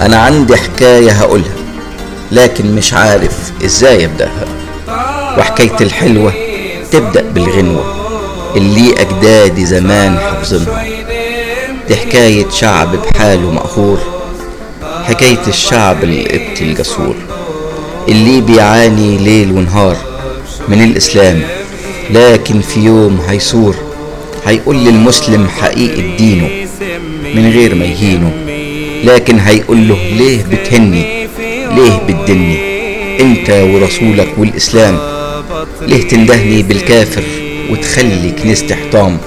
أنا عندي حكاية هقولها لكن مش عارف إزاي أبدأها. وحكاية الحلوة تبدأ بالغنوة اللي أجدادي زمان حافظينها. دي حكاية شعب بحاله مقهور حكاية الشعب القبطي الجسور اللي بيعاني ليل ونهار من الإسلام. لكن في يوم هيصور هيقول للمسلم حقيقة دينه من غير ما يهينه. لكن هيقول له ليه بتهني؟ ليه بتدني؟ انت ورسولك والإسلام ليه تندهني بالكافر وتخلي كنيستي حطام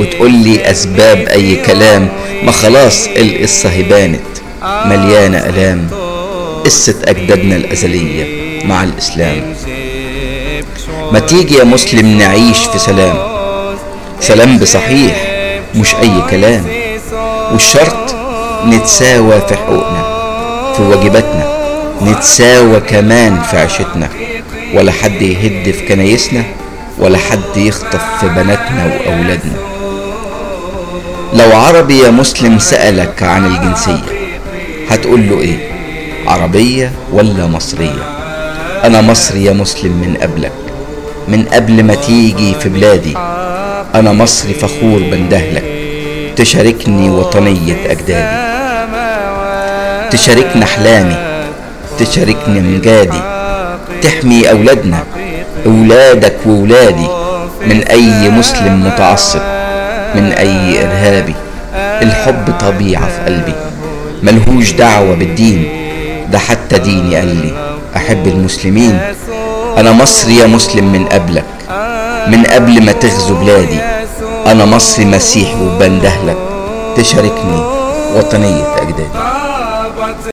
وتقول لي أسباب أي كلام؟ ما خلاص القصة هي بانت مليانة ألام. قصة أجدادنا الأزلية مع الإسلام. ما تيجي يا مسلم نعيش في سلام؟ سلام بصحيح مش أي كلام. والشرط نتساوى في حقوقنا في واجباتنا. نتساوى كمان في عيشتنا. ولا حد يهد في كنايسنا ولا حد يخطف في بناتنا وأولادنا. لو عربي يا مسلم سألك عن الجنسية هتقول له إيه؟ عربية ولا مصرية؟ أنا مصري يا مسلم من قبلك. من قبل ما تيجي في بلادي أنا مصري فخور بندهلك تشاركني وطنية أجدادي. تشاركني احلامي تشاركني امجادي تحمي أولادنا أولادك وولادي من أي مسلم متعصب من أي إرهابي. الحب طبيعة في قلبي ملهوش دعوة بالدين ده حتى ديني قال لي أحب المسلمين. أنا مصري يا مسلم من قبلك من قبل ما تغزو بلادي. أنا مصري مسيحي وبندهلك تشاركني وطنية أجدادي. want to